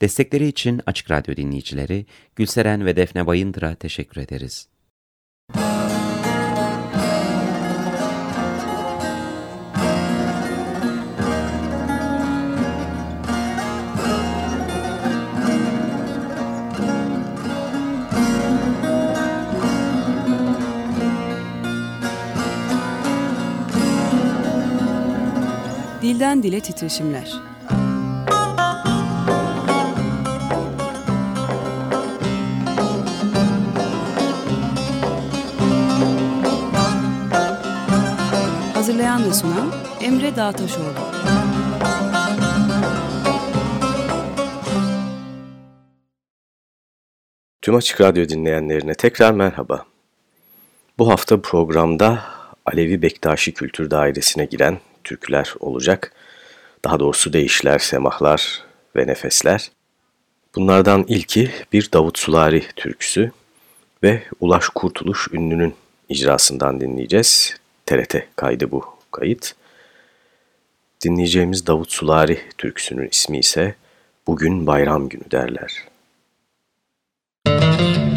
Destekleri için Açık Radyo dinleyicileri Gülseren ve Defne Bayındır'a teşekkür ederiz. Dilden Dile Titreşimler Hazırlayan ve sunan Emre Dağtaşoğlu. Tüm Açık Radyo dinleyenlerine tekrar merhaba. Bu hafta programda Alevi Bektaşi Kültür Dairesi'ne giren türküler olacak. Daha doğrusu deyişler, semahlar ve nefesler. Bunlardan ilki bir Davut Sulari türküsü ve Ulaş Kurtuluş ünlünün icrasından dinleyeceğiz. TRT kaydı bu kayıt. Dinleyeceğimiz Davut Sulari türküsünün ismi ise Bugün Bayram Günü derler. Müzik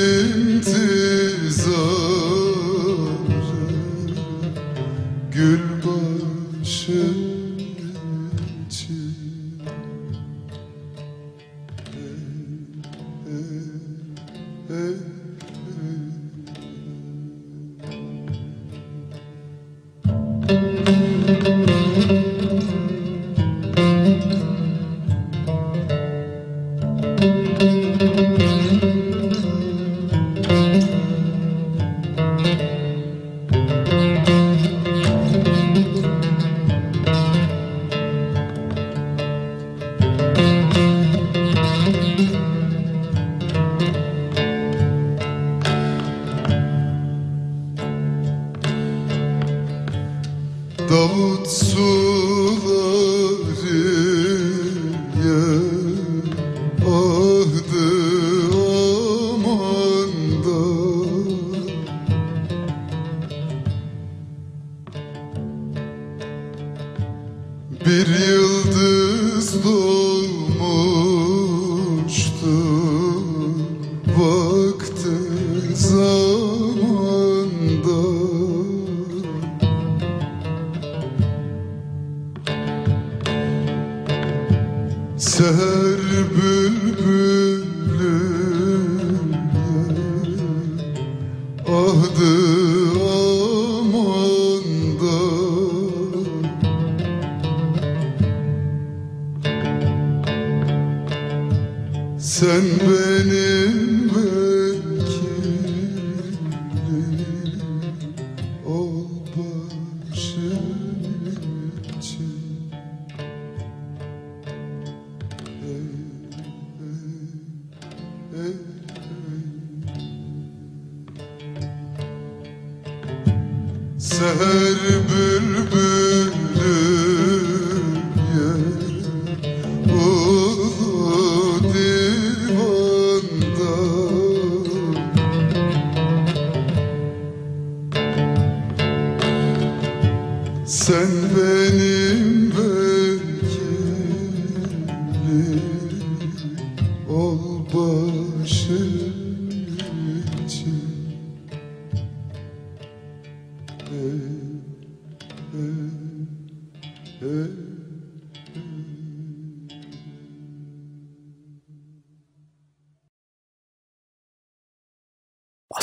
etme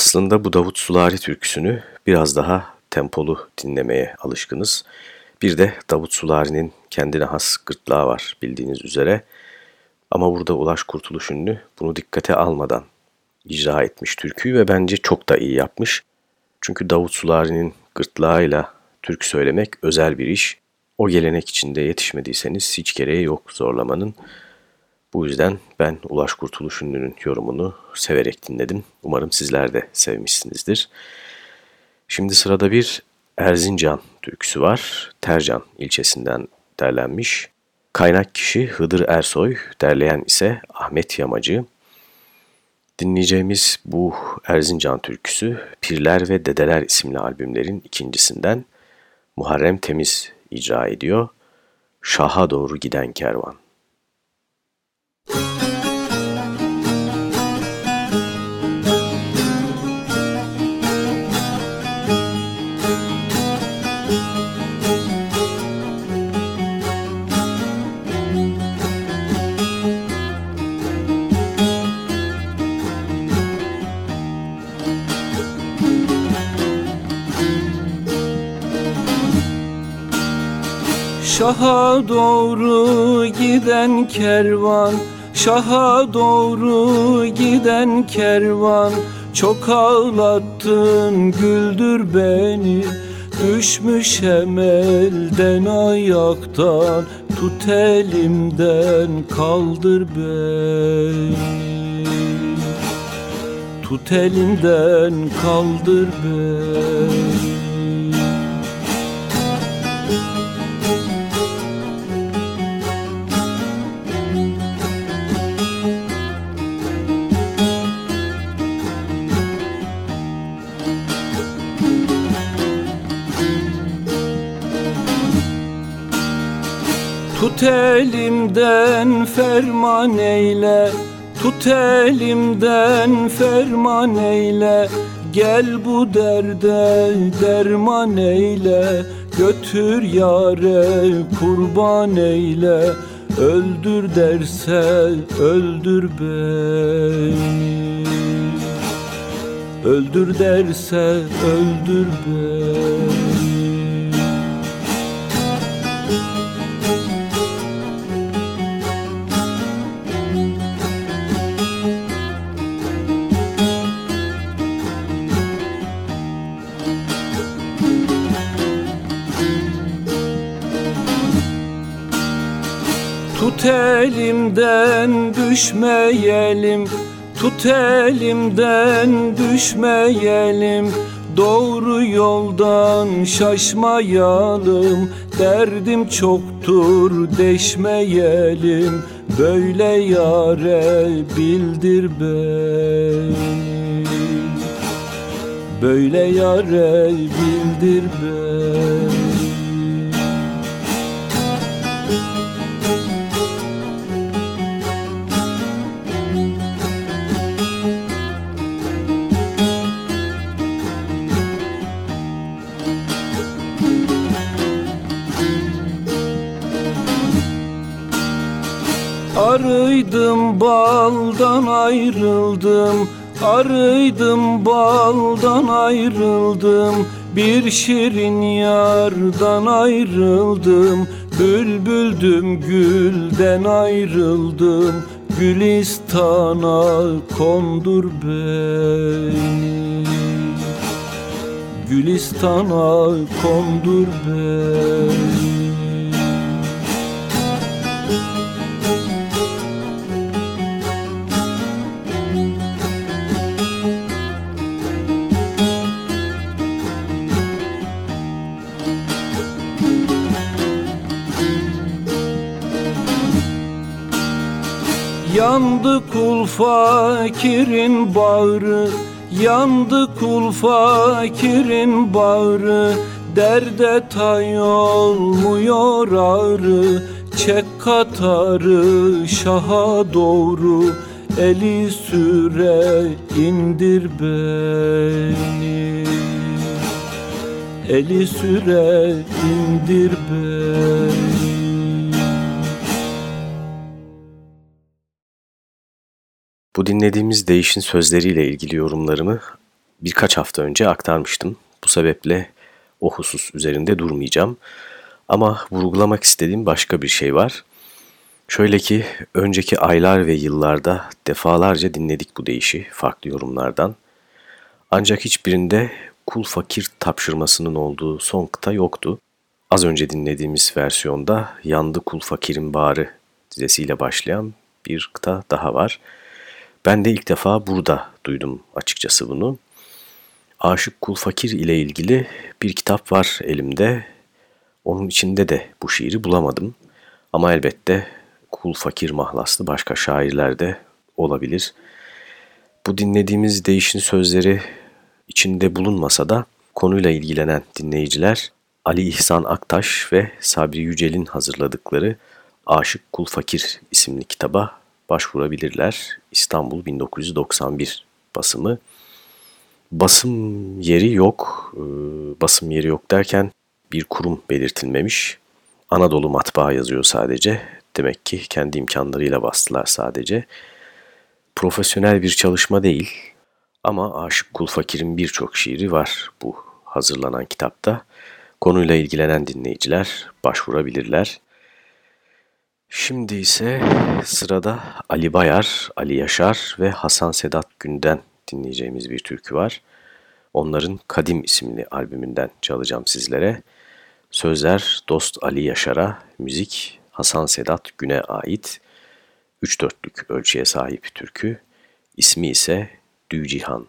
Aslında bu Davut Sulari türküsünü biraz daha tempolu dinlemeye alışkınız. Bir de Davut Sulari'nin kendine has gırtlağı var bildiğiniz üzere. Ama burada Ulaş Kurtuluş ünlü bunu dikkate almadan icra etmiş türküyü ve bence çok da iyi yapmış. Çünkü Davut Sulari'nin gırtlağıyla türkü söylemek özel bir iş. O gelenek içinde yetişmediyseniz hiç gereği yok zorlamanın. Bu yüzden ben Ulaş Kurtuluş ünlünün yorumunu severek dinledim. Umarım sizler de sevmişsinizdir. Şimdi sırada bir Erzincan türküsü var. Tercan ilçesinden derlenmiş. Kaynak kişi Hıdır Ersoy, derleyen ise Ahmet Yamacı. Dinleyeceğimiz bu Erzincan türküsü Pirler ve Dedeler isimli albümlerin ikincisinden Muharrem Temiz icra ediyor. Şaha doğru giden kervan. Şaha doğru giden kervan Şaha doğru giden kervan. Çok ağlattın güldür beni Düşmüş emelden ayaktan. Tut elimden kaldır beni. Tut elimden kaldır beni Tut elimden ferman eyle Tut elimden ferman eyle. Gel bu derde derman eyle Götür yare kurban eyle. Öldür derse öldür beni Öldür derse öldür beni elimden düşmeyelim Tut elimden düşmeyelim. Doğru yoldan şaşmayalım Derdim çoktur deşmeyelim. Böyle yare bildir beni. Böyle yare bildir beni Arıydım baldan ayrıldım. Arıydım baldan ayrıldım. Bir şirin yardan ayrıldım. Bülbüldüm gülden ayrıldım. Gülistan'a kondur beni Gülistan'a kondur beni Yandı kul fakirin bağrı Yandı kul fakirin bağrı. Derde tay olmuyor ağrı Çek katarı şaha doğru. Eli süre indir beni. Eli süre indir beni Bu dinlediğimiz değişin sözleriyle ilgili yorumlarımı birkaç hafta önce aktarmıştım. Bu sebeple o husus üzerinde durmayacağım. Ama vurgulamak istediğim başka bir şey var. Şöyle ki önceki aylar ve yıllarda defalarca dinledik bu deyişi farklı yorumlardan. Ancak hiçbirinde kul fakir tapşırmasının olduğu son kıta yoktu. Az önce dinlediğimiz versiyonda yandı kul fakirin bağrı dizesiyle başlayan bir kıta daha var. Ben de ilk defa burada duydum açıkçası bunu. Aşık Kul Fakir ile ilgili bir kitap var elimde. Onun içinde de bu şiiri bulamadım. Ama elbette Kul Fakir mahlaslı başka şairler de olabilir. Bu dinlediğimiz değişin sözleri içinde bulunmasa da konuyla ilgilenen dinleyiciler Ali İhsan Aktaş ve Sabri Yücel'in hazırladıkları Aşık Kul Fakir isimli kitaba başvurabilirler. İstanbul 1991 basımı. Basım yeri yok. Ee, basım yeri yok derken bir kurum belirtilmemiş. Anadolu Matbaa yazıyor sadece. Demek ki kendi imkanlarıyla bastılar sadece. Profesyonel bir çalışma değil ama Aşık Kul Fakir'in birçok şiiri var bu hazırlanan kitapta. Konuyla ilgilenen dinleyiciler başvurabilirler. Şimdi ise sırada Ali Bayar, Ali Yaşar ve Hasan Sedat Gün'den dinleyeceğimiz bir türkü var. Onların Kadim isimli albümünden çalacağım sizlere. Sözler Dost Ali Yaşar'a, müzik Hasan Sedat Gün'e ait. Üç dörtlük ölçüye sahip türkü. İsmi ise Dücihan.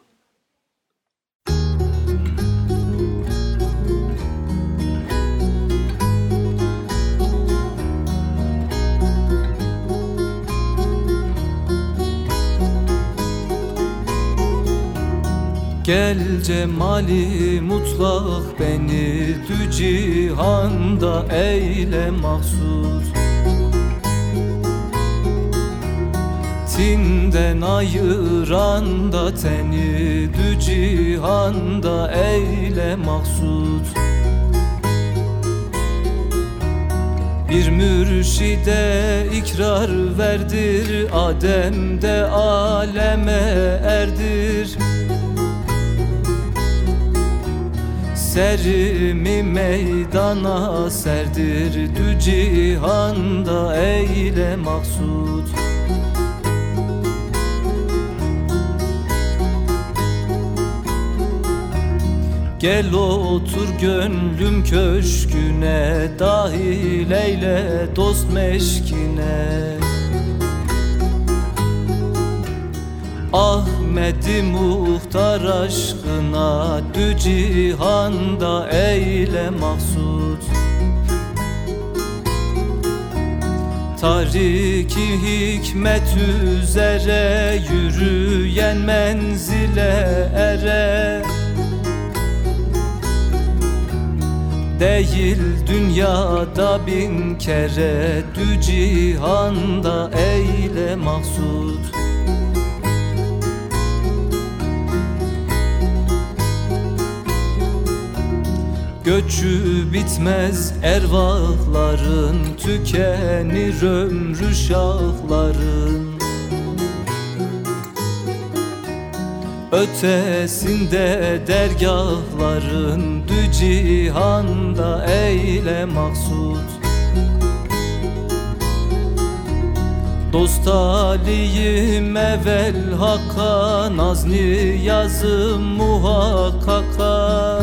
Gel cemali mutlak beni dü cihanda eyle mahsus. Tinden ayıran da teni dü cihanda eyle maksud Bir mürşide ikrar verdir Adem'de aleme erdir Serimi meydana serdir. Dü cihanda eyle maksud Gel otur gönlüm köşküne Dahil eyle dost meşkine Ahmet'i muhtar aşkına Dü cihanda eyle maksud Tariki hikmet üzere Yürüyen menzile ere. Değil dünyada bin kere Dü cihanda eyle maksud göçü bitmez ervahların Tükenir ömrü şahların. Ötesinde dergahların Dü cihanda eyle maksud Dost aliyim evvel hakka Nazni yazım muhakkaka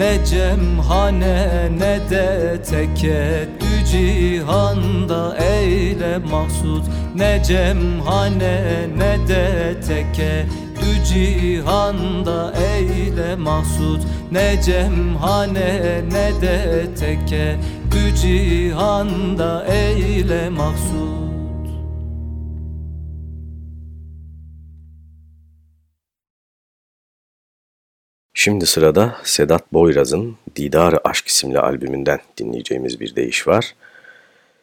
Ne cemhane ne de tekeddü cihanda eyle maksud Ne cemhane ne de tekeddü cihanda eyle maksud Ne cemhane ne de tekeddü cihanda eyle maksud Şimdi sırada Sedat Boyraz'ın Didar Aşk isimli albümünden dinleyeceğimiz bir deyiş var.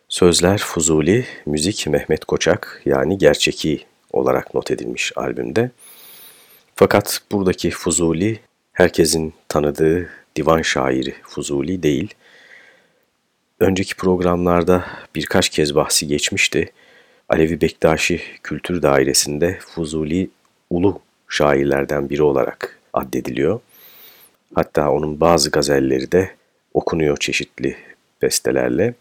Sözler Fuzuli, müzik Mehmet Koçak yani gerçeki olarak not edilmiş albümde. Fakat buradaki Fuzuli herkesin tanıdığı divan şairi Fuzuli değil. Önceki programlarda birkaç kez bahsi geçmişti. Alevi Bektaşi Kültür Dairesi'nde Fuzuli ulu şairlerden biri olarak addediliyor. Hatta onun bazı gazelleri de okunuyor çeşitli bestelerle.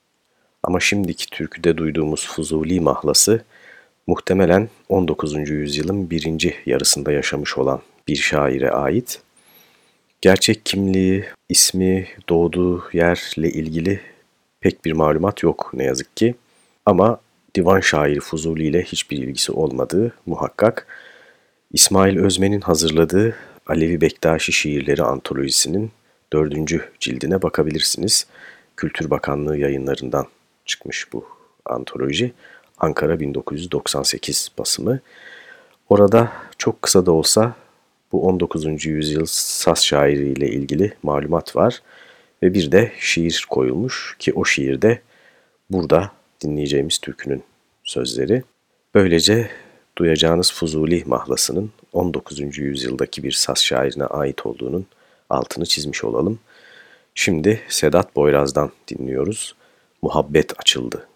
Ama şimdiki türküde duyduğumuz Fuzuli mahlası muhtemelen 19. yüzyılın birinci yarısında yaşamış olan bir şaire ait. Gerçek kimliği, ismi, doğduğu yerle ilgili pek bir malumat yok ne yazık ki. Ama divan şairi Fuzuli ile hiçbir ilgisi olmadığı muhakkak. İsmail Özmen'in hazırladığı Alevi Bektaşi Şiirleri Antolojisi'nin dördüncü cildine bakabilirsiniz. Kültür Bakanlığı yayınlarından çıkmış bu antoloji. Ankara 1998 basımı. Orada çok kısa da olsa bu 19. yüzyıl Saz şairiyle ilgili malumat var. Ve bir de şiir koyulmuş ki o şiirde burada dinleyeceğimiz türkünün sözleri. Böylece duyacağınız Fuzuli mahlasının 19. yüzyıldaki bir saz şairine ait olduğunun altını çizmiş olalım. Şimdi Sedat Boyraz'dan dinliyoruz. Muhabbet açıldı.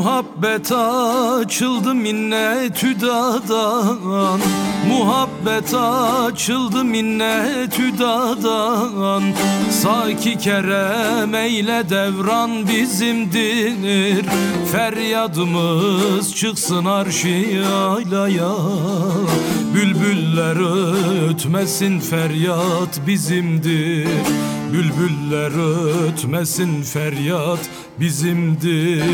मुहा Muhabbet açıldı minnet dadan Muhabbet açıldı minnet dadan Saki kerem eyle devran bizimdir. Feryadımız çıksın arşi aylaya Bülbüller ötmesin feryat bizimdir. Bülbüller ötmesin feryat bizimdir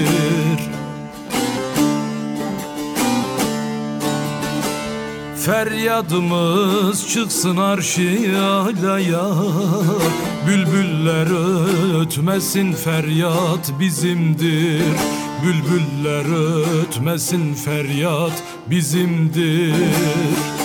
Feryadımız çıksın arşi alaya. Bülbüller ötmesin feryat bizimdir. Bülbüller ötmesin feryat bizimdir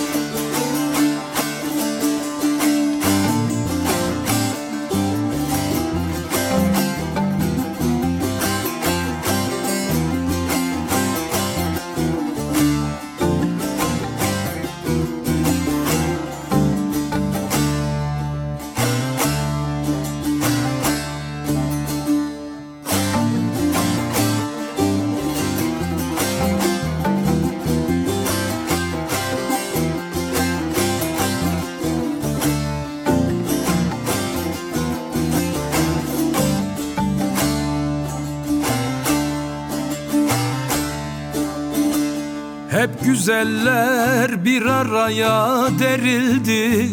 güzeller bir araya derildi.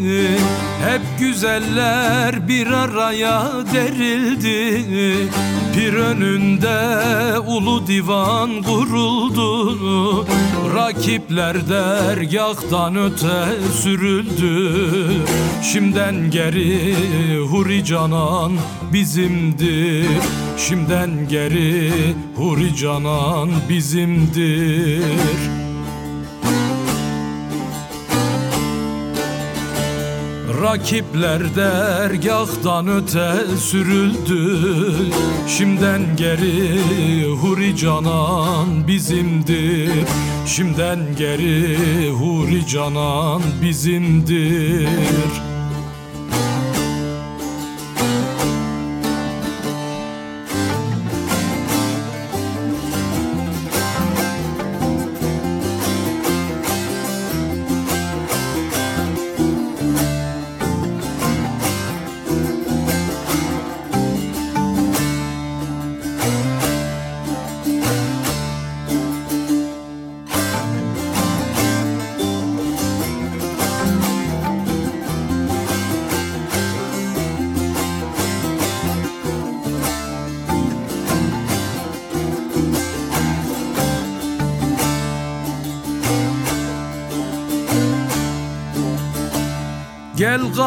Hep güzeller bir araya derildi. Pir önünde ulu divan kuruldu. Rakipler dergahtan öte sürüldü. Şimden geri Huri Canan bizimdir Şimden geri Huri Canan bizimdir Rakipler dergahtan öte sürüldü. Şimden geri Huri Canan bizimdir. Şimden geri Huri Canan bizimdir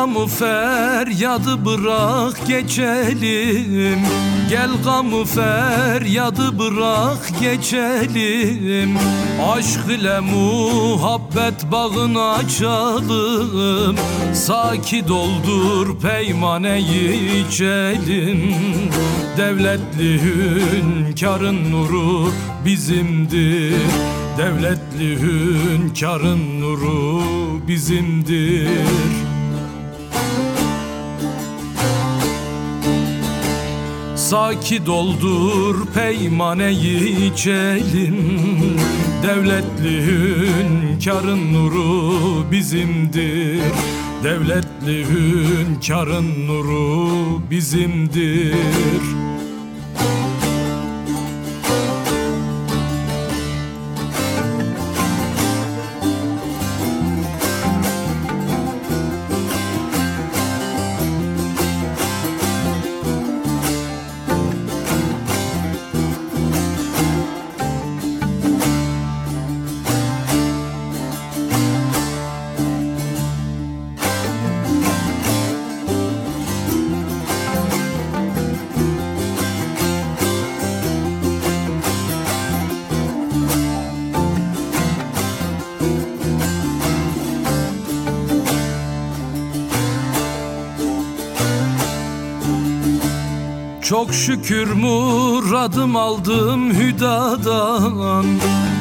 gamı feryadı bırak geçelim. Gel gamı feryadı bırak geçelim. Aşk ile muhabbet bağını açalım Saki doldur peymaneyi içelim. Devletli hünkârın nuru bizimdir. Devletli hünkârın nuru bizimdir Saki doldur peymaneyi içelim Devletli hünkârın nuru bizimdir. Devletli hünkârın nuru bizimdir Çok şükür muradım aldım hüdadan.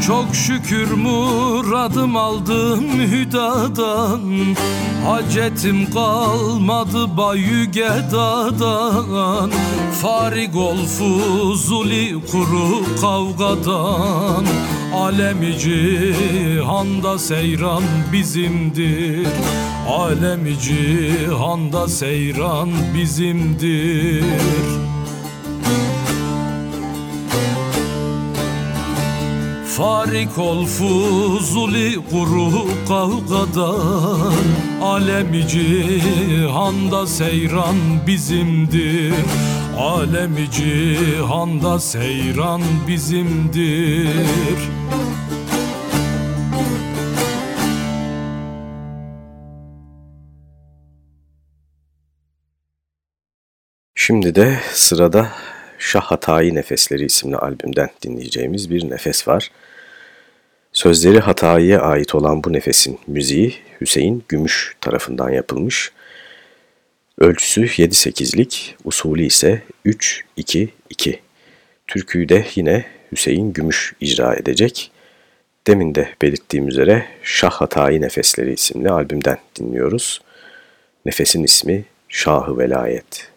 Çok şükür muradım aldım hüdadan. Hacetim kalmadı bayü gedadan. Farik ol fuzuli kuru kavgadan. Alemi cihanda seyran bizimdir. Alemi cihanda seyran bizimdir Farik ol fuzuli kuru kavgadan. Alemi cihanda seyran bizimdir. Alemi cihanda seyran bizimdir. Şimdi de sırada Şah Hatayi Nefesleri isimli albümden dinleyeceğimiz bir nefes var. Sözleri Hatayi'ye ait olan bu nefesin müziği Hüseyin Gümüş tarafından yapılmış. Ölçüsü 7-8'lik, usulü ise 3-2-2. Türküyü de yine Hüseyin Gümüş icra edecek. Demin de belirttiğim üzere Şah Hatayi Nefesleri isimli albümden dinliyoruz. Nefesin ismi Şahı Velayet.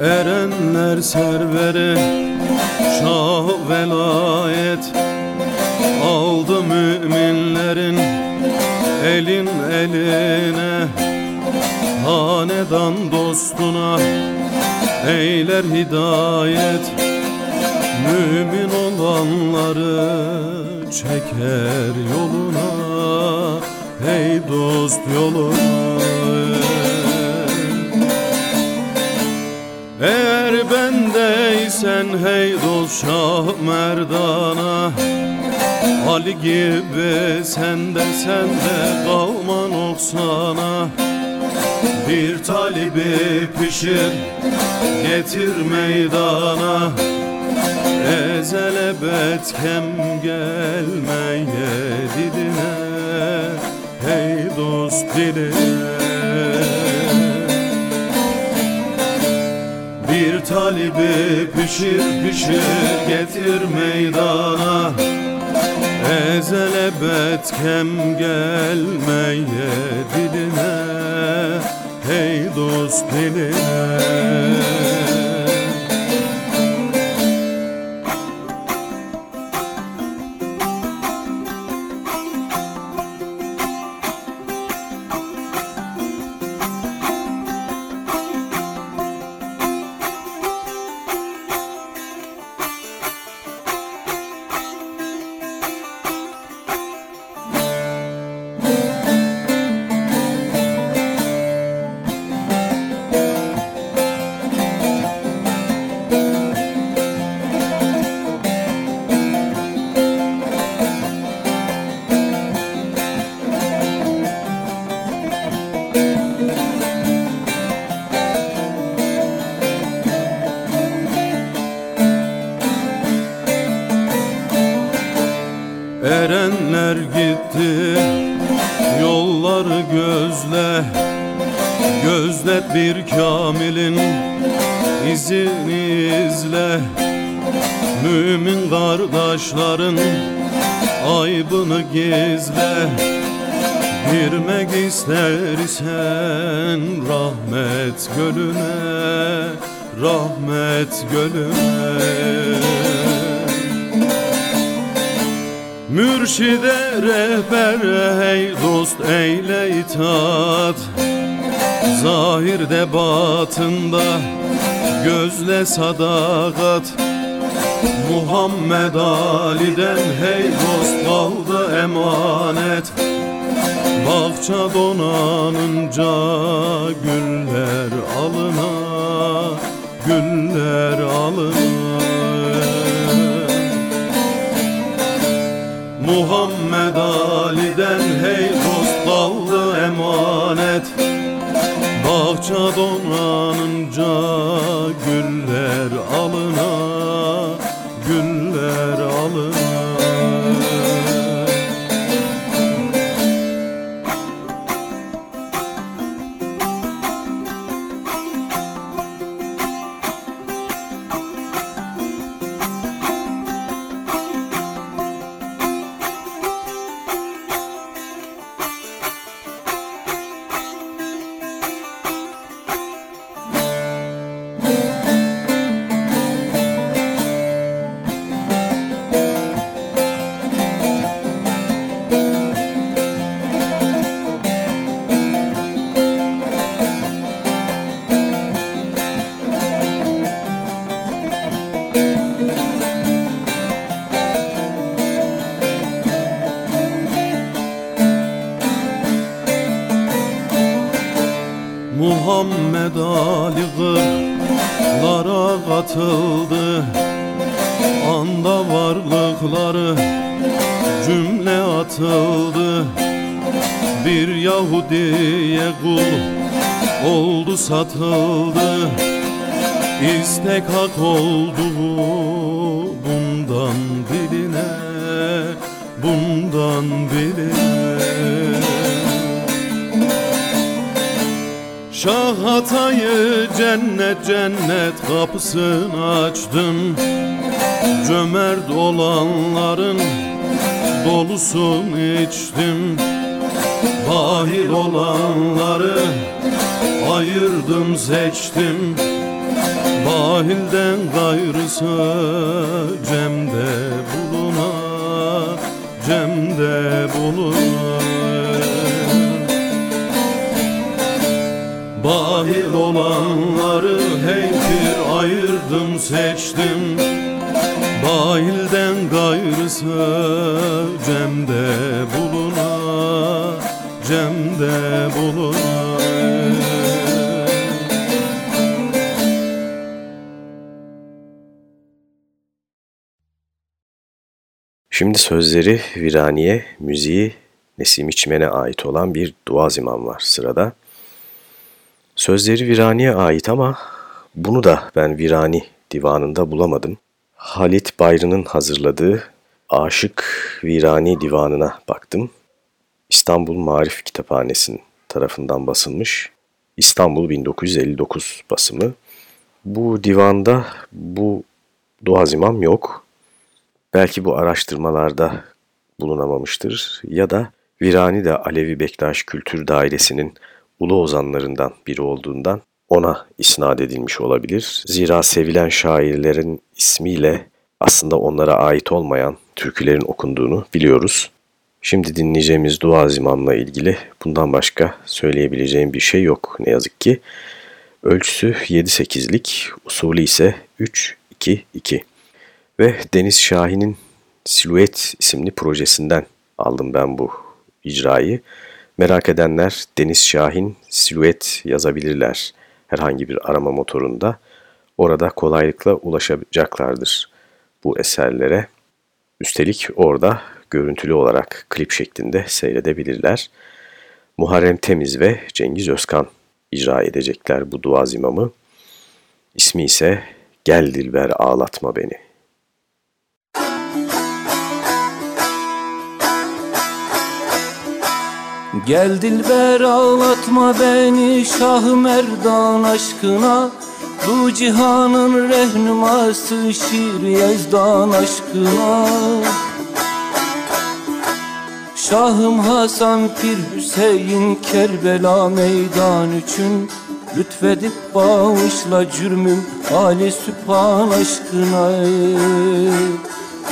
Alemler serveri Şah velayet Aldı müminlerin Elin eline Hanedan dostuna Eyler hidayet. Mümin olanları Çeker yoluna Hey dost yoluna Eğer bendeysen hey dost Şah Merdana Ali gibi sende sende kalma noksana Bir talibi pişir getir meydana. Ezel ebed kem gelmeye diline Hey dost diline talibi pişir pişir getir meydana. Ezel ebed kem gelmeye diline Hey dost diline Rahmet gölüne Mürşide rehber hey dost eyle itaat. Zahirde batında gözle sadakat. Muhammed Ali'den hey dost kaldı emanet. Bahçe donanınca güller Muhammed Ali'den hey dost kaldı emanet. Bahçe donanınca Cem'de bulunar Cem'de bulunar Şimdi sözleri Viraniye, müziği Nesim İçmen'e ait olan bir dua ziman var sırada. Sözleri Virani'ye ait ama bunu da ben Virani divanında bulamadım. Halit Bayrı'nın hazırladığı Aşık Virani divanına baktım. İstanbul Marif Kitaphanesi'nin tarafından basılmış. İstanbul 1959 basımı. Bu divanda bu dua zimam yok. Belki bu araştırmalarda bulunamamıştır ya da Virani de Alevi Bektaş Kültür Dairesi'nin ulu ozanlarından biri olduğundan ona isnat edilmiş olabilir. Zira sevilen şairlerin ismiyle aslında onlara ait olmayan türkülerin okunduğunu biliyoruz. Şimdi dinleyeceğimiz dua zimamla ilgili bundan başka söyleyebileceğim bir şey yok ne yazık ki. Ölçüsü 7-8'lik, usulü ise 3-2-2. Ve Deniz Şahin'in Silüet isimli projesinden aldım ben bu icrayı. Merak edenler Deniz Şahin Silüet yazabilirler herhangi bir arama motorunda. Orada kolaylıkla ulaşacaklardır bu eserlere. Üstelik orada görüntülü olarak klip şeklinde seyredebilirler. Muharrem Temiz ve Cengiz Özkan icra edecekler bu dua zimamı. İsmi ise Gel Dilber Ağlatma Beni. Gel dilber ağlatma beni Şah Merdan aşkına Bu cihanın rehnuması Şir Yezdan aşkına. Şahım Hasan Pir Hüseyin Kerbela meydan için Lütfedip bağışla cürmüm Ali Sübhan aşkına.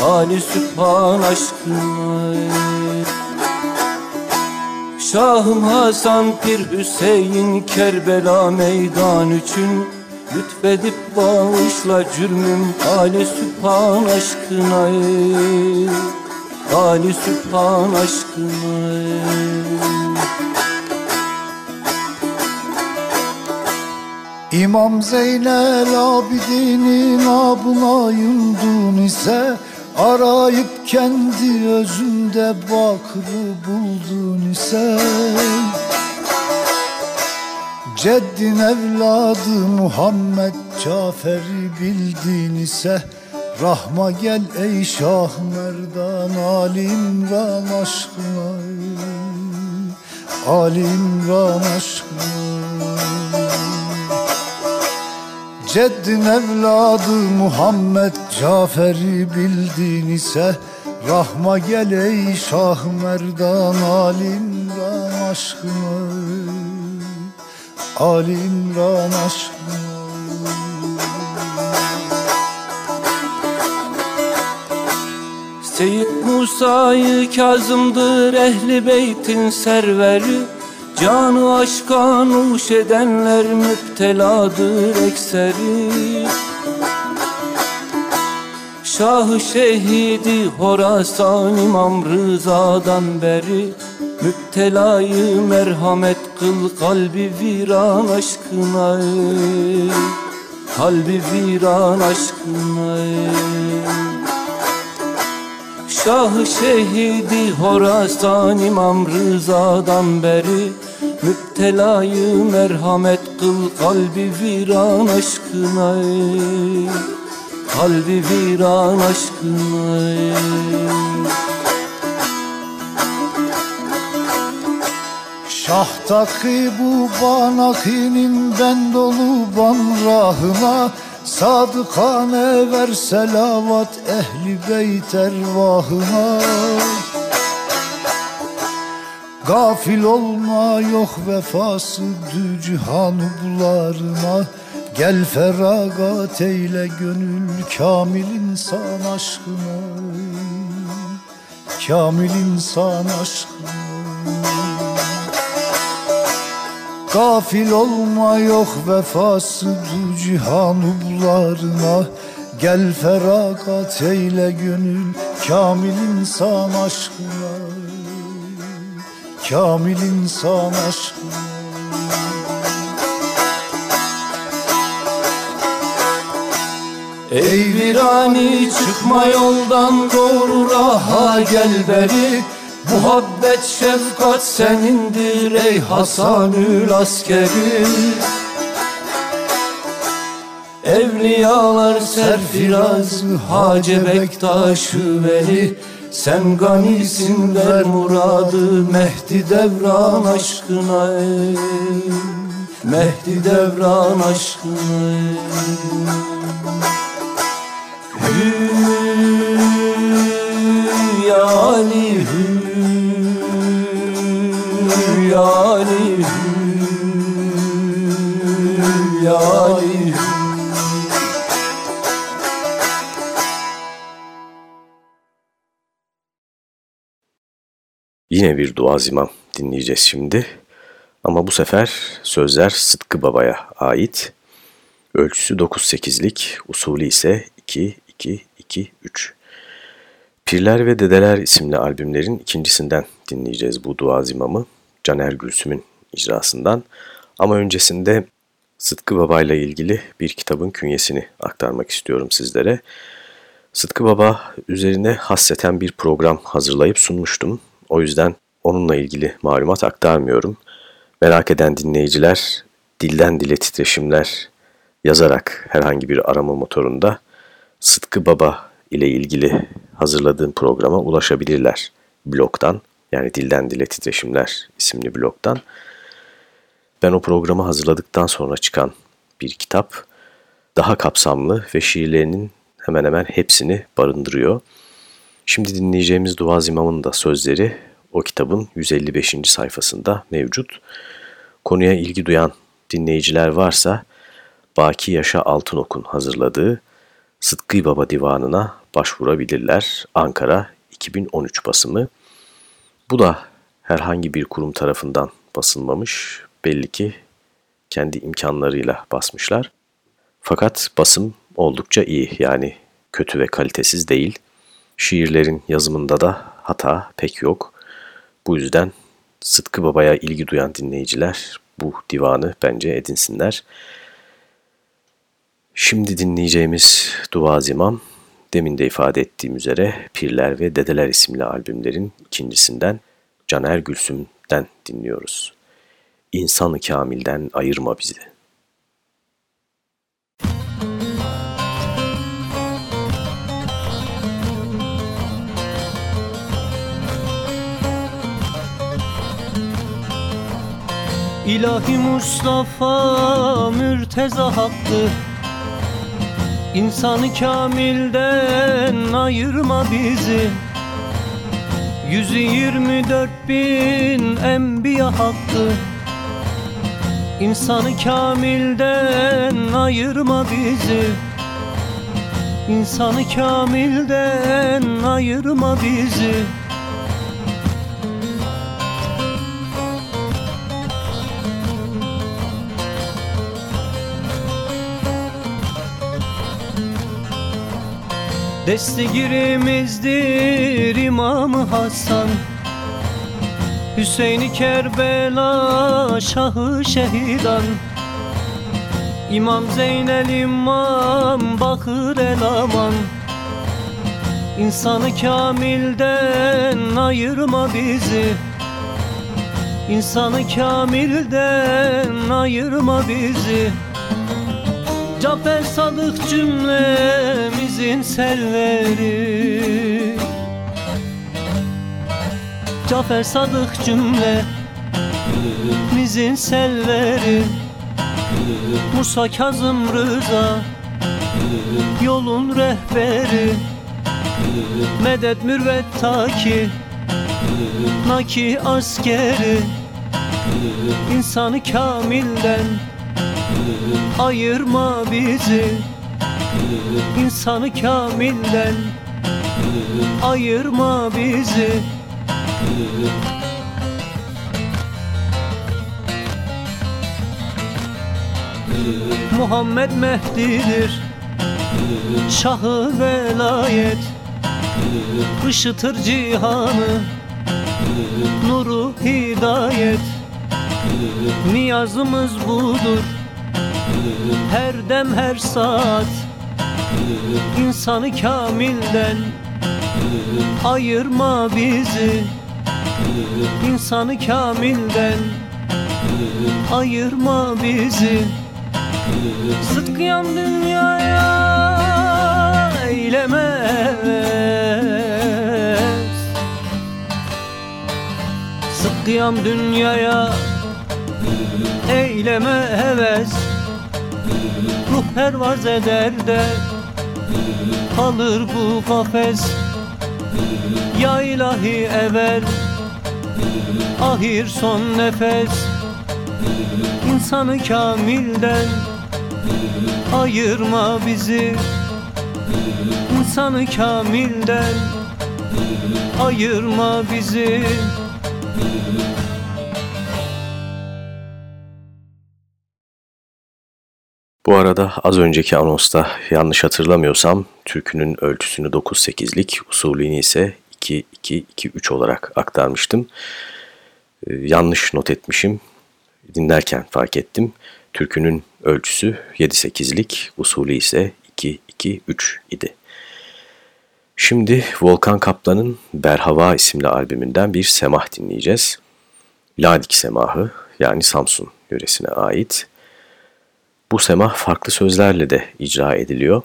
Ali Sübhan aşkına. Şahım Hasan Pir Hüseyin Kerbela meydan için Lütfedip bağışla cürmüm Ali Sübhan aşkına Ali Sübhan aşkına İmam Zeynel Abidin'in abına yundun ise Arayıp kendi özünde bakrı buldun ise Ceddin evladı Muhammed Cafer'i bildin ise Rahma gel ey Şah Merdan Ali İmran aşkına Ali İmran aşkına. Ceddin evladı Muhammed Cafer'i bildin ise Rahma gel ey Şah Merdan Alimran aşkına Alimran aşkına Seyyid Musa'yı Kazım'dır ehli beytin serveri. Canı aşka nuş edenler müpteladır ekseri. Şahı şehidi Horasan İmam Rıza'dan beri Müptelayı merhamet kıl kalbi viran aşkına Kalbi viran aşkına Şahı şehidi Horasan İmam Rıza'dan beri Müptelayı merhamet kıl kalbi viran aşkına Kalbi viran aşkına Şah takı bu banakinin ben dolu ban rahına. Sadıkane ver selavat ehli beyt ervahına. Gafil olma yok vefası dü cihan bularına. Gel feragat eyle gönül kamil insan aşkına. Kamil insan aşkına Gafil olma yok vefası bu cihan ublarına Gel feragat eyle gönül kamil insan aşkına. Kamil insan aşkına. Ey virani çıkma yoldan doğru raha gel beri Muhabbet şefkat senindir ey Hasanül askeri. Evliyalar serfiraz Hacı Bektaş'ı veli Sen ganisin ver muradı Mehdi devran aşkına ey. Mehdi devran aşkına ey. Hü ya Ali hü ya Ali hü ya Ali hü Yine bir dua zimam dinleyeceğiz şimdi. Ama bu sefer sözler Sıtkı Baba'ya ait. Ölçüsü 9-8'lik, usulü ise 2-2-2-3. Pirler ve Dedeler isimli albümlerin ikincisinden dinleyeceğiz bu dua zimamı. Caner Gülsüm'ün icrasından. Ama öncesinde Sıtkı Baba ile ilgili bir kitabın künyesini aktarmak istiyorum sizlere. Sıtkı Baba üzerine hasseten bir program hazırlayıp sunmuştum. O yüzden onunla ilgili malumat aktarmıyorum. Merak eden dinleyiciler dilden dile titreşimler yazarak herhangi bir arama motorunda Sıtkı Baba ile ilgili hazırladığım programa ulaşabilirler blogdan yani dilden dile titreşimler isimli blogdan. Ben o programı hazırladıktan sonra çıkan bir kitap daha kapsamlı ve şiirlerinin hemen hemen hepsini barındırıyor. Şimdi dinleyeceğimiz Dua Zimam'ın da sözleri o kitabın 155. sayfasında mevcut. Konuya ilgi duyan dinleyiciler varsa Baki Yaşa Altınok'un hazırladığı Sıtkı Baba Divanı'na başvurabilirler. Ankara 2013 basımı. Bu da herhangi bir kurum tarafından basılmamış. Belli ki kendi imkanlarıyla basmışlar. Fakat basım oldukça iyi yani kötü ve kalitesiz değil. Şiirlerin yazımında da hata pek yok. Bu yüzden Sıtkı Baba'ya ilgi duyan dinleyiciler bu divanı bence edinsinler. Şimdi dinleyeceğimiz Dua Zimam, demin de ifade ettiğim üzere Pirler ve Dedeler isimli albümlerin ikincisinden Caner Gülsüm'den dinliyoruz. İnsanı kamilden ayırma bizi. İlahi Mustafa mürteza hakkı İnsanı kamilden ayırma bizi. Yüzü yirmi dört bin enbiya hakkı. İnsanı kamilden ayırma bizi. İnsanı kamilden ayırma bizi Destigirimizdir İmam-ı Hasan. Hüseyin-i Kerbela Şahı Şehidan. İmam Zeynel İmam Bakır Elaman İnsanı kamilden ayırma bizi. İnsanı kamilden ayırma bizi Cafer Sadık cümlemizin serveri Cafer Sadık cümlemizin serveri Musa Kazım Rıza yolun rehberi. Medet Mürvet Taki Naki askeri. İnsanı kamilden Ayırma bizi. İnsanı kamilden Ayırma bizi. Muhammed Mehdi'dir. Şahı velayet. Işıtır cihanı. Nuru hidayet. Niyazımız budur Her dem her saat insanı kamilden Ayırma bizi. İnsanı kamilden Ayırma bizi. Sıtkıyam dünyaya eylemez Sıtkıyam dünyaya eyleme heves Ruh pervaz eder de kalır bu kafes. Ya ilahi evvel ahir son nefes. İnsanı kamilden ayırma bizi. İnsanı kamilden ayırma bizi Bu arada az önceki anonsta yanlış hatırlamıyorsam türkünün ölçüsünü 9-8'lik, usulünü ise 2-2-2-3 olarak aktarmıştım. Ee, yanlış not etmişim. Dinlerken fark ettim. Türkünün ölçüsü 7-8'lik, usulü ise 2-2-3 idi. Şimdi Volkan Kaplan'ın Berhava isimli albümünden bir semah dinleyeceğiz. Ladik semahı yani Samsun yöresine ait. Bu semah farklı sözlerle de icra ediliyor.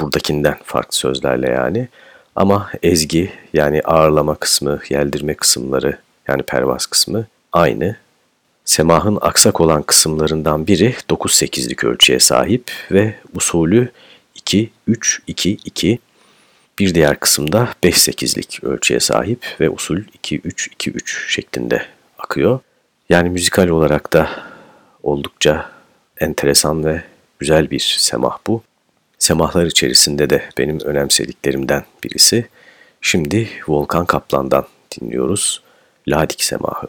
Buradakinden farklı sözlerle yani. Ama ezgi yani ağırlama kısmı, yeldirme kısımları yani pervaz kısmı aynı. Semahın aksak olan kısımlarından biri 9-8'lik ölçüye sahip ve usulü 2-3-2-2. Bir diğer kısımda 5-8'lik ölçüye sahip ve usul 2-3-2-3 şeklinde akıyor. Yani müzikal olarak da oldukça enteresan ve güzel bir semah bu. Semahlar içerisinde de benim önemsediklerimden birisi. Şimdi Volkan Kaplan'dan dinliyoruz. Ladik Semahı.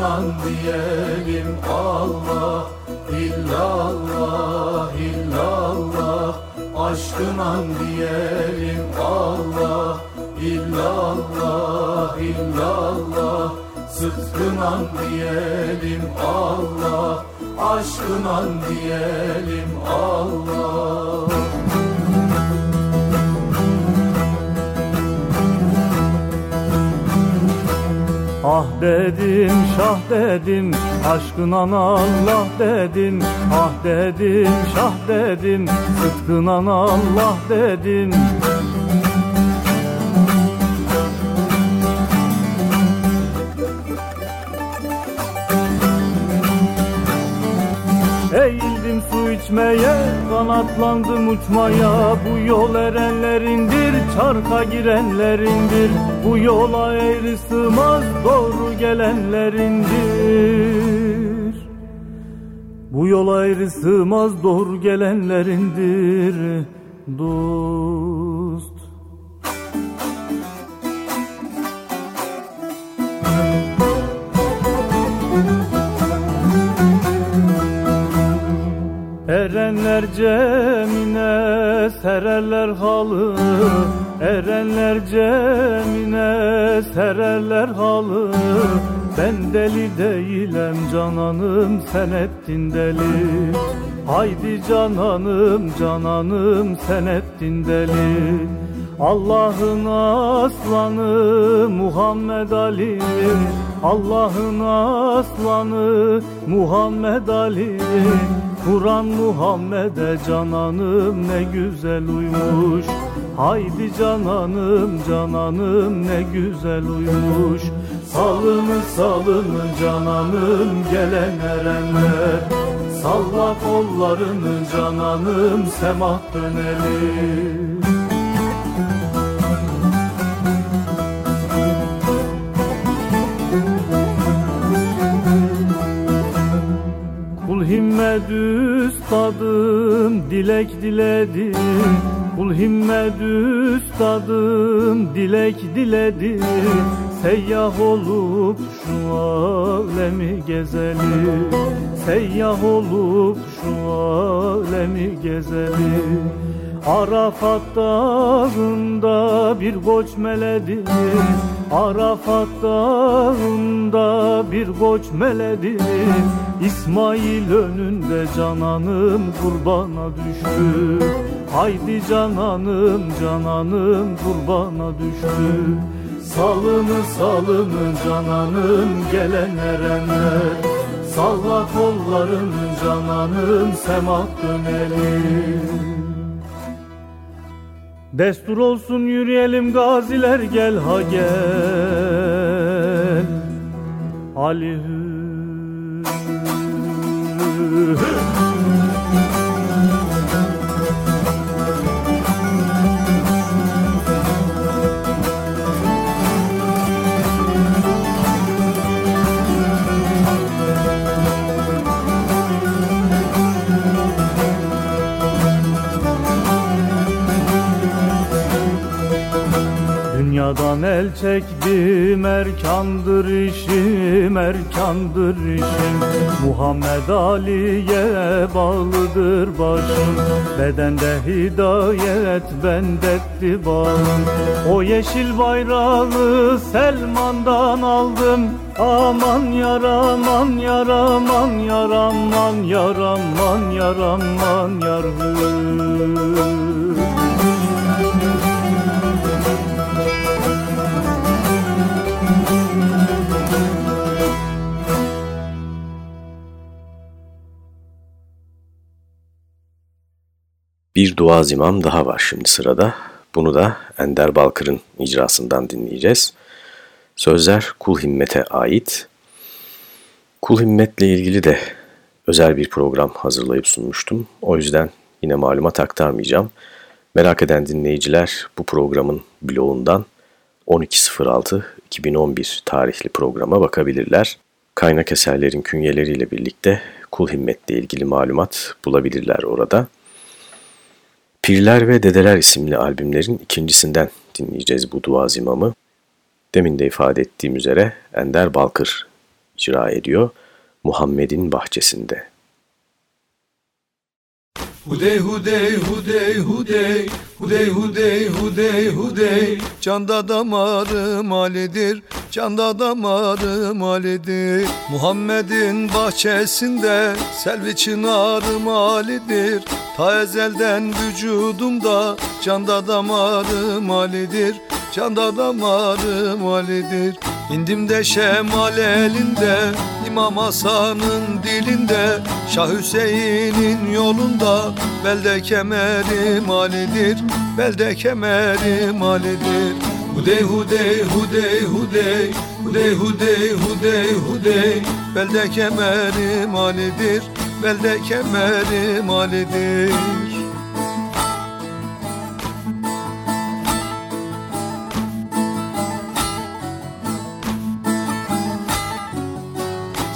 Sıdkına diyelim Allah İllallah illallah. Aşkına diyelim Allah İllallah illallah. Sıdkına diyelim Allah aşkına diyelim Allah Ah dedim şah dedim aşkınan Allah dedim. Ah dedim şah dedim sıtkınan Allah dedim İçmeye kanatlandım uçmaya. Bu yol erenlerindir çarka girenlerindir. Bu yola eğri sığmaz doğru gelenlerindir. Bu yola eğri sığmaz doğru gelenlerindir. Dost Erenler cemine sererler halı. Erenler cemine sererler halı. Ben deli değilim cananım sen ettin deli. Haydi cananım cananım sen ettin deli. Allah'ın aslanı Muhammed Ali. Allah'ın aslanı Muhammed Ali Kur'an Muhammed'e cananım ne güzel uymuş. Haydi cananım cananım ne güzel uyumuş Salını salını cananım gelen erenler. Salla kollarını cananım semah dönelim himmet üstadım dilek diledim. Kul himmet üstadım dilek diledim. Seyyah olup şu alemi gezelim. Seyyah olup şu alemi gezelim Arafat dağında bir koç meledim Arafat dağında bir koç meledim İsmail önünde cananım kurbana düştü. Haydi cananım cananım kurbana düştü. Salını salını cananım gelen erenler. Salla kollarını cananım semat dönelim Destur olsun yürüyelim gaziler gel ha gel. Ali hü Dünyadan el çektim erkandır işim erkandır işim. Muhammed Ali'ye bağlıdır başım. Bedende hidayet bendetti bağım O yeşil bayrağı Selman'dan aldım. Aman yaraman yaraman yaraman yaraman yaraman yarhım Bir dua zimam daha var şimdi sırada. Bunu da Ender Balkır'ın icrasından dinleyeceğiz. Sözler Kul Himmet'e ait. Kul Himmet'le ilgili de özel bir program hazırlayıp sunmuştum. O yüzden yine malumat aktarmayacağım. Merak eden dinleyiciler bu programın bloğundan 12.06.2011 tarihli programa bakabilirler. Kaynak eserlerin künyeleriyle birlikte Kul Himmet'le ilgili malumat bulabilirler orada. Pirler ve Dedeler isimli albümlerin ikincisinden dinleyeceğiz bu dua zimamı. Demin de ifade ettiğim üzere Ender Balkır icra ediyor Muhammed'in bahçesinde. Hudey hudey hudey hudey Hudey hudey hudey hudey. Canda damarım Ali'dir Canda damarım Ali'dir Muhammed'in bahçesinde Selvi çınarım Ali'dir Ta ezelden vücudumda Canda damarım Ali'dir Canda damarım Ali'dir. İndim de şemal elinde İmam Hasan'ın dilinde Şah Hüseyin'in yolunda. Belde kemerim Ali'dir Belde kemerim Ali'dir. Hudey hudey hudey hudey Hudey hudey hudey hudey. Belde kemerim Ali'dir Belde kemerim Ali'dir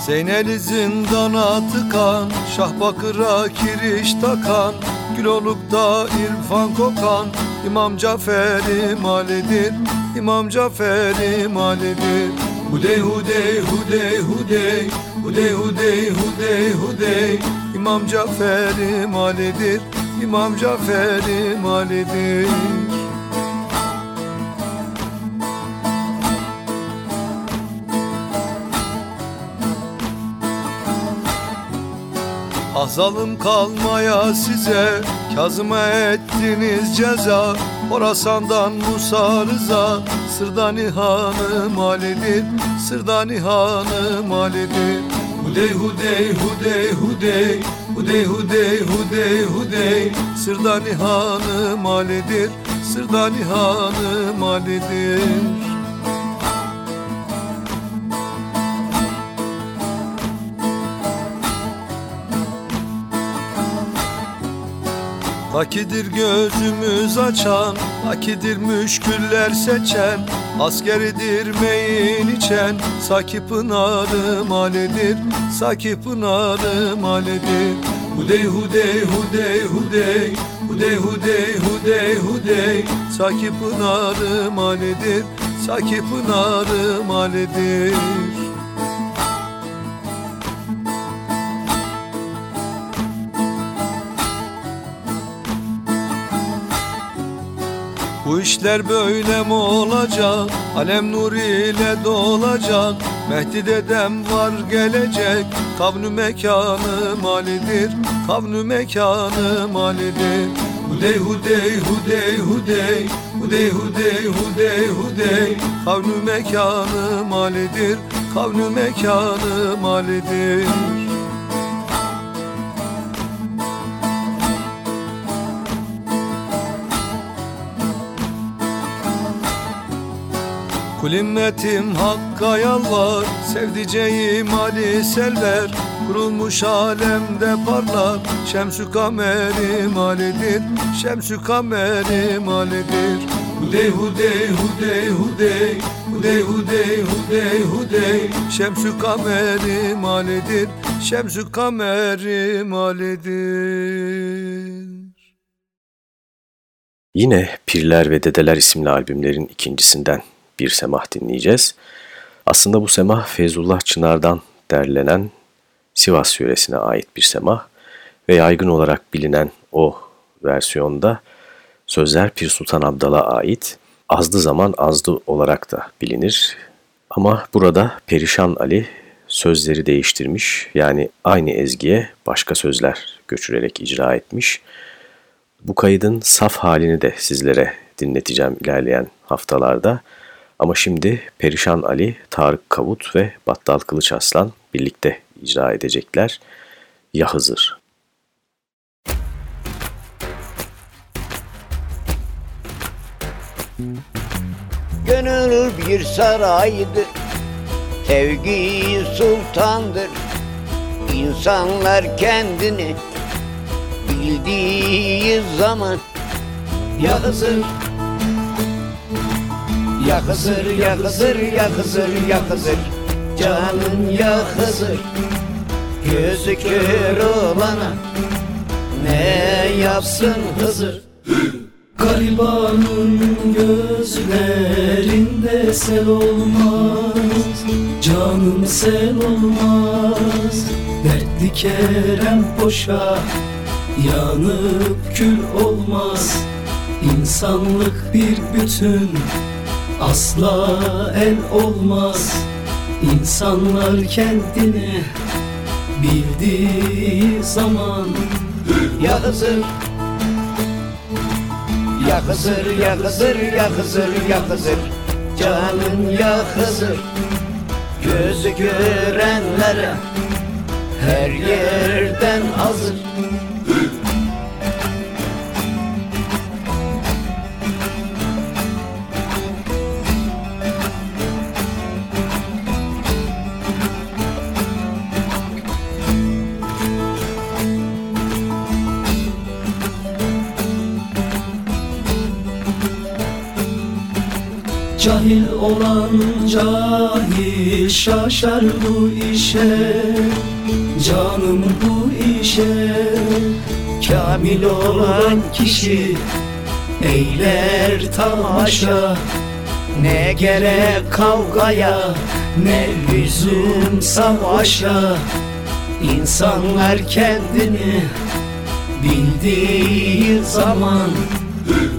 Zeynel'i zindana tıkan Şah Bakır'a kiriş takan Güloluk'ta irfan kokan İmam Cafer imalidir İmam Cafer imalidir Hudey hudey hudey hudey Hudey hudey hudey hudey İmam Cafer imalidir İmam Cafer imalidir Ah zalim kalmaya size Kazıma ettiniz ceza. Horasan'dan Musa Rıza Sırdani hanım Ali'dir Sırdani hanım Ali'dir Hudey hudey hudey hudey Hudey hudey hudey hudey Sırda nihanı malidir Sırda nihanı malidir Vakidir gözümüz açan Vakidir müşküller seçen Askeridir meyin içen. Saki pınarı maledir Saki pınarı maledir. Hudey hudey hudey hudey Hudey hudey hudey hudey. Saki pınarı maledir Saki pınarı maledir işler böyle mi olacak? Alem nur ile dolacak. Mehdi dedem var gelecek. Kavnü mekanı malidir. Kavnü mekanı malidir. Hudey hudey hudey hudey. Hudey hudey hudey hudey. Kavnü mekanı malidir. Kavnü mekanı malidir Kul ümmetim hakka yalvar Sevdiceğim Ali Selver. Kurulmuş alemde parlar Şemsü kameri malidir. Şemsü kameri malidir. Hudey hudey hudey hudey Hudey hudey hudey hudey Şemsü kameri malidir. Şemsü kameri malidir. Yine Pirler ve Dedeler isimli albümlerin ikincisinden bir semah dinleyeceğiz. Aslında bu semah Feyzullah Çınar'dan derlenen Sivas yöresine ait bir semah ve yaygın olarak bilinen o versiyonda sözler Pir Sultan Abdal'a ait azdı zaman azdı olarak da bilinir. Ama burada Perişan Ali sözleri değiştirmiş yani aynı ezgiye başka sözler göçürerek icra etmiş. Bu kaydın saf halini de sizlere dinleteceğim ilerleyen haftalarda. Ama şimdi Perişan Ali, Tarık Kavut ve Battal Kılıç Aslan birlikte icra edecekler. Ya Hızır. Gönül bir saraydır, sevgi sultandır. İnsanlar kendini bildiği zaman ya Hızır ya Hızır, ya Hızır, ya Hızır, ya Hızır Canın ya Hızır Gözü kör olana Ne yapsın Hızır? Garibanın gözlerinde sel olmaz. Canım sel olmaz. Dertli kerem boşa Yanıp kül olmaz. İnsanlık bir bütün Asla el olmaz İnsanlar kendini bildiği zaman Ya Hızır Ya Hızır, ya Hızır, ya Hızır, ya Hızır Canın ya Hızır Gözü görenlere her yerden hazır Cahil olan cahil şaşar bu işe. Canım bu işe. Kamil olan kişi eyler tamaşa. Ne gerek kavgaya ne lüzum savaşa. İnsanlar kendini bildiği zaman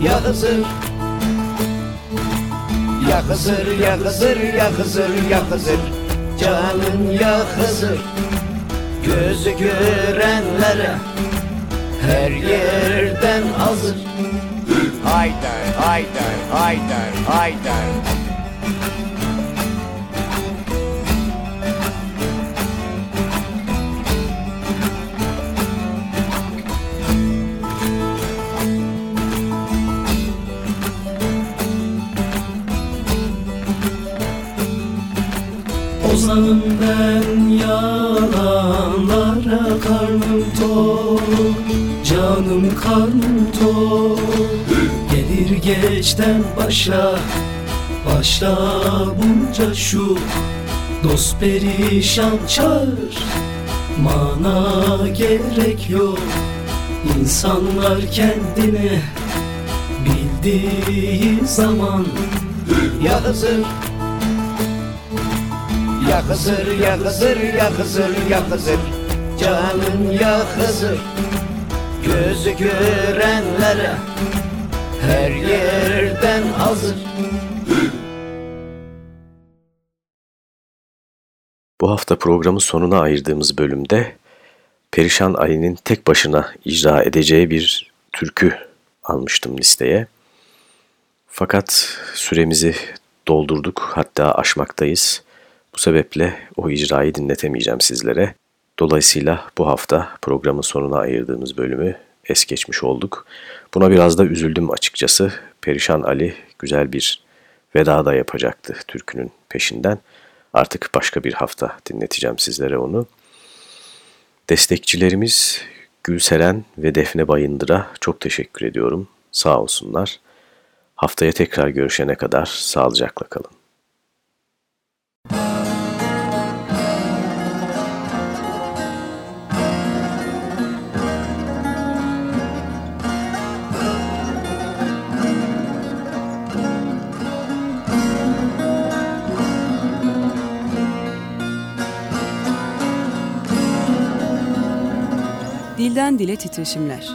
Ya Hızır Ya Hızır, ya Hızır, ya Hızır, ya Hızır Canın ya Hızır Gözü görenlere her yerden hazır. Haydar, haydar, haydar, haydar Ozanım ben yalanlara karnım tok Canım karnım tok. Gelir geçten başla Başla bunca şu. Dost perişan çağır Mana gerek yok. İnsanlar kendine Bildiği zaman Ya Hızır Ya Hızır ya Hızır ya Hızır ya Hızır Canım ya Hızır Gözü görenlere Her yerden hazır Bu hafta programın sonuna ayırdığımız bölümde Perişan Ali'nin tek başına icra edeceği bir türkü almıştım listeye. Fakat süremizi doldurduk hatta aşmaktayız. Bu sebeple o icrayı dinletemeyeceğim sizlere. Dolayısıyla bu hafta programın sonuna ayırdığımız bölümü es geçmiş olduk. Buna biraz da üzüldüm açıkçası. Perişan Ali güzel bir veda da yapacaktı türkünün peşinden. Artık başka bir hafta dinleteceğim sizlere onu. Destekçilerimiz Gülseren ve Defne Bayındır'a çok teşekkür ediyorum. Sağ olsunlar. Haftaya tekrar görüşene kadar sağlıcakla kalın. Dilden dile titreşimler.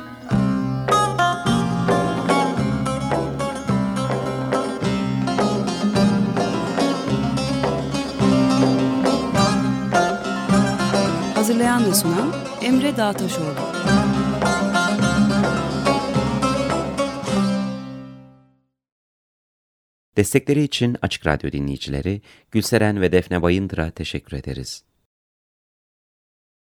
Hazırlayan ve sunan Emre Dağtaşoğlu. Destekleri için Açık Radyo dinleyicileri Gülseren ve Defne Bayındır'a teşekkür ederiz.